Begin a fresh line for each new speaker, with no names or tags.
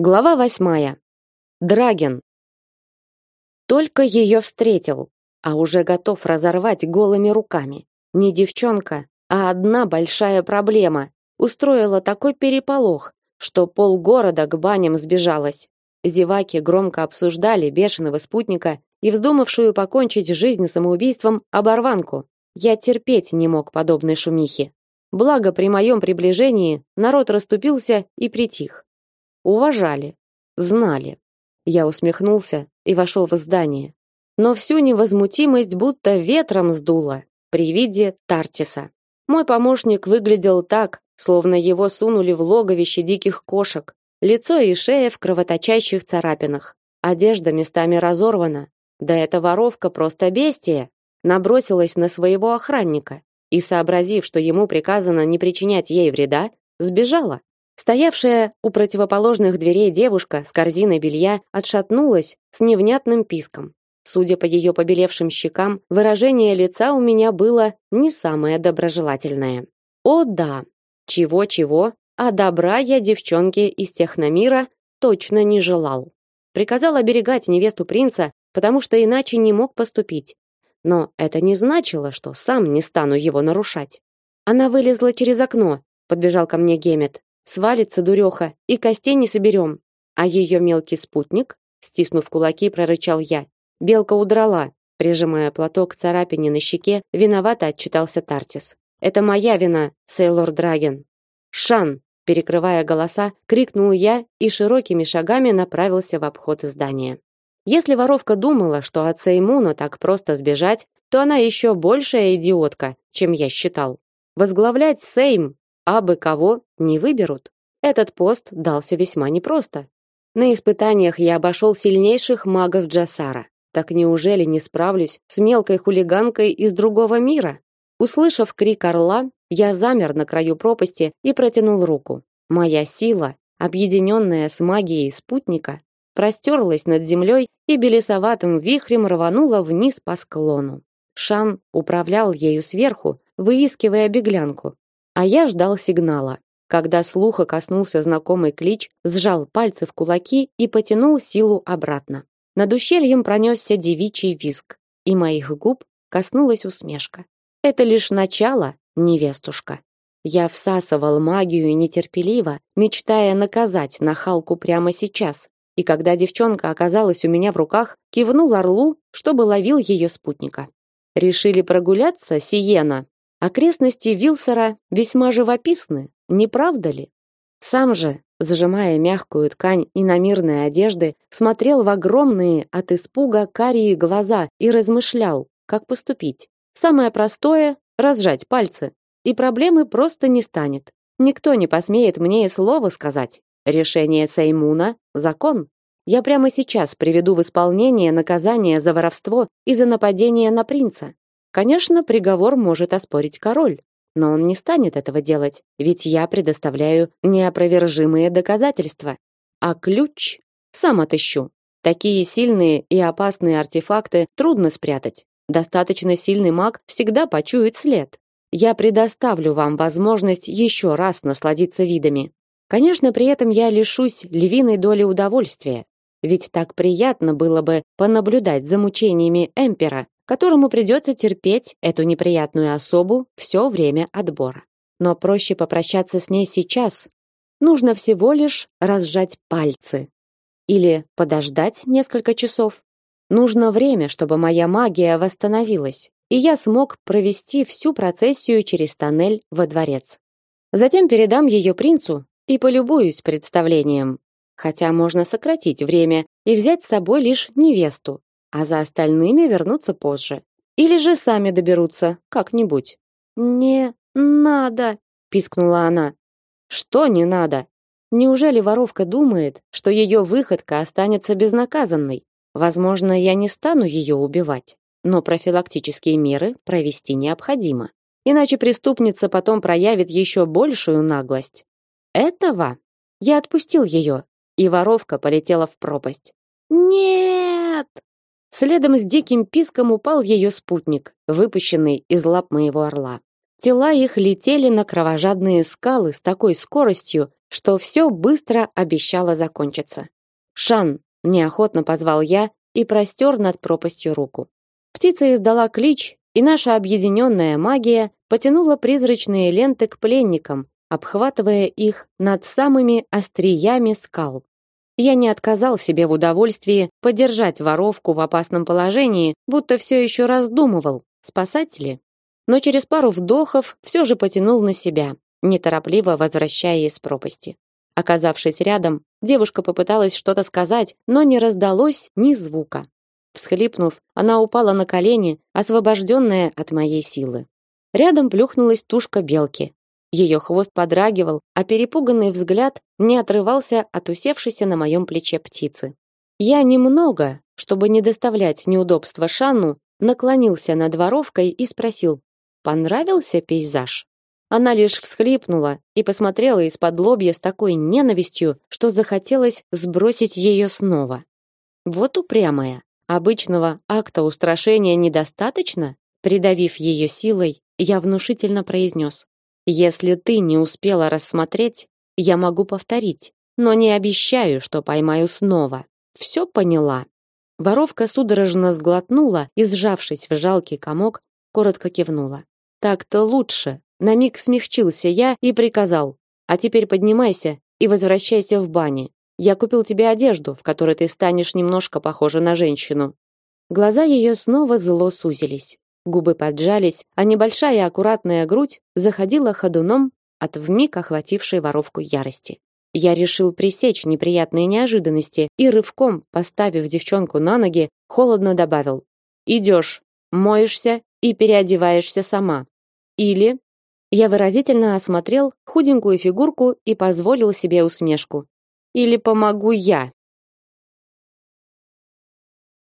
Глава восьмая. Драген. Только ее встретил, а уже готов разорвать голыми руками. Не девчонка, а одна большая проблема. Устроила такой переполох, что полгорода к баням сбежалось. Зеваки громко обсуждали бешеного спутника и вздумавшую покончить жизнь самоубийством оборванку. Я терпеть не мог подобной шумихи. Благо при моем приближении народ расступился и притих уважали, знали. Я усмехнулся и вошел в здание. Но всю невозмутимость будто ветром сдуло при виде Тартиса. Мой помощник выглядел так, словно его сунули в логовище диких кошек. Лицо и шея в кровоточащих царапинах. Одежда местами разорвана. Да эта воровка просто бестия. Набросилась на своего охранника и, сообразив, что ему приказано не причинять ей вреда, сбежала. Стоявшая у противоположных дверей девушка с корзиной белья отшатнулась с невнятным писком. Судя по ее побелевшим щекам, выражение лица у меня было не самое доброжелательное. О да, чего-чего, а добра я девчонке из техномира точно не желал. Приказал оберегать невесту принца, потому что иначе не мог поступить. Но это не значило, что сам не стану его нарушать. Она вылезла через окно, подбежал ко мне Гемет. Свалится дуреха, и костей не соберем. А ее мелкий спутник, стиснув кулаки, прорычал я. Белка удрала, прижимая платок к царапине на щеке, виновато отчитался Тартис. Это моя вина, Сейлор Драген. Шан, перекрывая голоса, крикнул я и широкими шагами направился в обход здания. Если воровка думала, что от Сеймуна так просто сбежать, то она еще большая идиотка, чем я считал. Возглавлять Сейм абы кого не выберут. Этот пост дался весьма непросто. На испытаниях я обошел сильнейших магов Джасара. Так неужели не справлюсь с мелкой хулиганкой из другого мира? Услышав крик орла, я замер на краю пропасти и протянул руку. Моя сила, объединенная с магией спутника, простерлась над землей и белесоватым вихрем рванула вниз по склону. Шан управлял ею сверху, выискивая беглянку, а я ждал сигнала. Когда слуха коснулся знакомый клич, сжал пальцы в кулаки и потянул силу обратно. Над ущельем пронесся девичий визг, и моих губ коснулась усмешка. Это лишь начало, невестушка. Я всасывал магию нетерпеливо, мечтая наказать нахалку прямо сейчас. И когда девчонка оказалась у меня в руках, кивнул орлу, чтобы ловил ее спутника. Решили прогуляться, Сиена, Окрестности Вилсора весьма живописны, не правда ли? Сам же, зажимая мягкую ткань иномирной одежды, смотрел в огромные от испуга карие глаза и размышлял, как поступить. Самое простое разжать пальцы, и проблемы просто не станет. Никто не посмеет мне и слова сказать. Решение Сеймуна закон. Я прямо сейчас приведу в исполнение наказание за воровство и за нападение на принца. Конечно, приговор может оспорить король, но он не станет этого делать, ведь я предоставляю неопровержимые доказательства. А ключ сам отыщу. Такие сильные и опасные артефакты трудно спрятать. Достаточно сильный маг всегда почует след. Я предоставлю вам возможность еще раз насладиться видами. Конечно, при этом я лишусь львиной доли удовольствия, ведь так приятно было бы понаблюдать за мучениями Эмпера, которому придется терпеть эту неприятную особу все время отбора. Но проще попрощаться с ней сейчас. Нужно всего лишь разжать пальцы. Или подождать несколько часов. Нужно время, чтобы моя магия восстановилась, и я смог провести всю процессию через тоннель во дворец. Затем передам ее принцу и полюбуюсь представлением. Хотя можно сократить время и взять с собой лишь невесту, а за остальными вернуться позже. Или же сами доберутся как-нибудь. Не надо, пискнула она. Что не надо? Неужели воровка думает, что ее выходка останется безнаказанной? Возможно, я не стану ее убивать, но профилактические меры провести необходимо. Иначе преступница потом проявит еще большую наглость. Этого я отпустил ее, и воровка полетела в пропасть. Нет! Следом с диким писком упал ее спутник, выпущенный из лап моего орла. Тела их летели на кровожадные скалы с такой скоростью, что все быстро обещало закончиться. «Шан!» – неохотно позвал я и простер над пропастью руку. Птица издала клич, и наша объединенная магия потянула призрачные ленты к пленникам, обхватывая их над самыми остриями скал. Я не отказал себе в удовольствии подержать воровку в опасном положении, будто все еще раздумывал, спасать ли. Но через пару вдохов все же потянул на себя, неторопливо возвращая из пропасти. Оказавшись рядом, девушка попыталась что-то сказать, но не раздалось ни звука. Всхлипнув, она упала на колени, освобожденная от моей силы. Рядом плюхнулась тушка белки. Ее хвост подрагивал, а перепуганный взгляд не отрывался от усевшейся на моем плече птицы. Я немного, чтобы не доставлять неудобства Шанну, наклонился над воровкой и спросил: "Понравился пейзаж?" Она лишь всхлипнула и посмотрела из-под лобья с такой ненавистью, что захотелось сбросить ее снова. Вот упрямая. Обычного акта устрашения недостаточно? Придавив ее силой, я внушительно произнес. Если ты не успела рассмотреть, я могу повторить, но не обещаю, что поймаю снова. Все поняла. Воровка судорожно сглотнула и, сжавшись в жалкий комок, коротко кивнула. Так-то лучше. На миг смягчился я и приказал: "А теперь поднимайся и возвращайся в бане. Я купил тебе одежду, в которой ты станешь немножко похожа на женщину. Глаза ее снова зло сузились. Губы поджались, а небольшая аккуратная грудь заходила ходуном от вмиг охватившей воровку ярости. Я решил пресечь неприятные неожиданности и рывком, поставив девчонку на ноги, холодно добавил: "Идешь, моешься и переодеваешься сама. Или я выразительно осмотрел худенькую фигурку и позволил себе усмешку. Или помогу я.